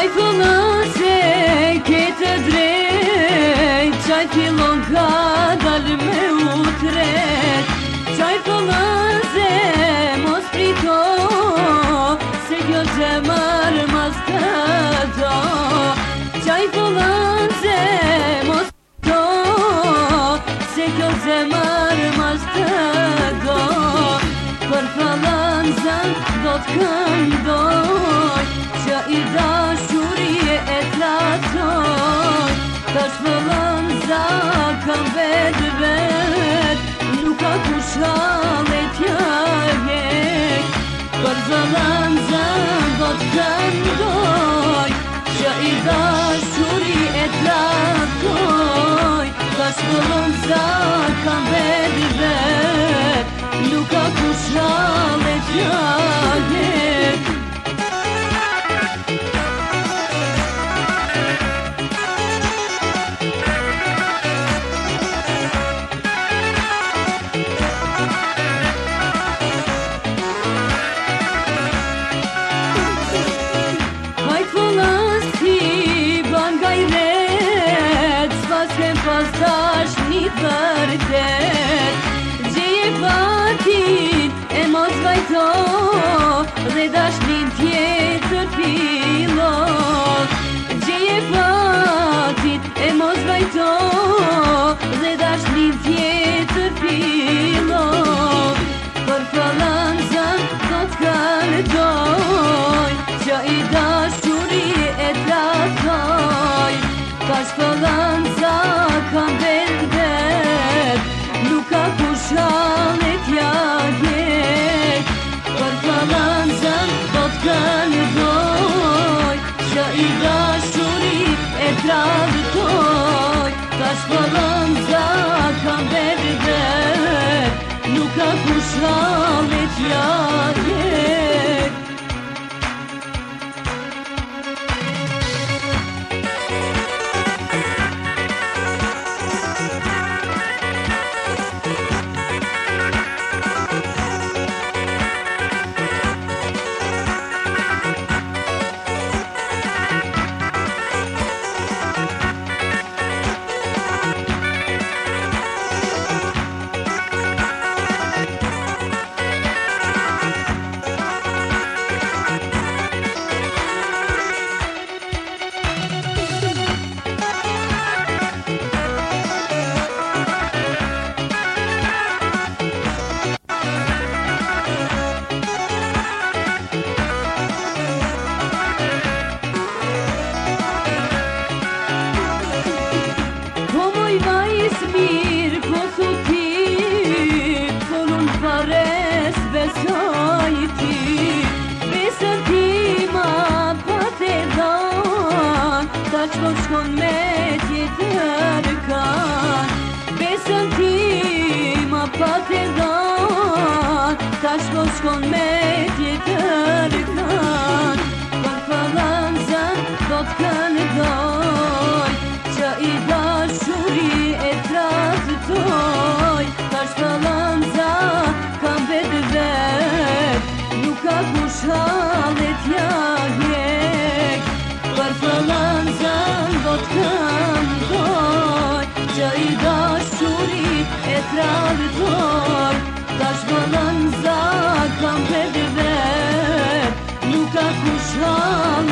Çayfını sekit edre Çayfilo kadar me utre Çayfını se mostrito Se göze marmaz tato Çayfını se mostrito Se göze marmaz tato Por falanza dot Kam ndërën të këtë i bashkurit e këtë dojë Kështë kam e nuk o kushal e kjallë раздашь не горь ndërkoj Ka shpëllën za ka mbedi dhe Nuk ka kushalit jake Tash po shkon me tjetërë kanë pa të Tash po shkon me tjetërë kanë Par falanza, do të kënë dojë Tash falanza, kam vetë Nuk ka kushal e tja shuri e traditor Ta shbëllën za kam për dhe Nuk ka kushan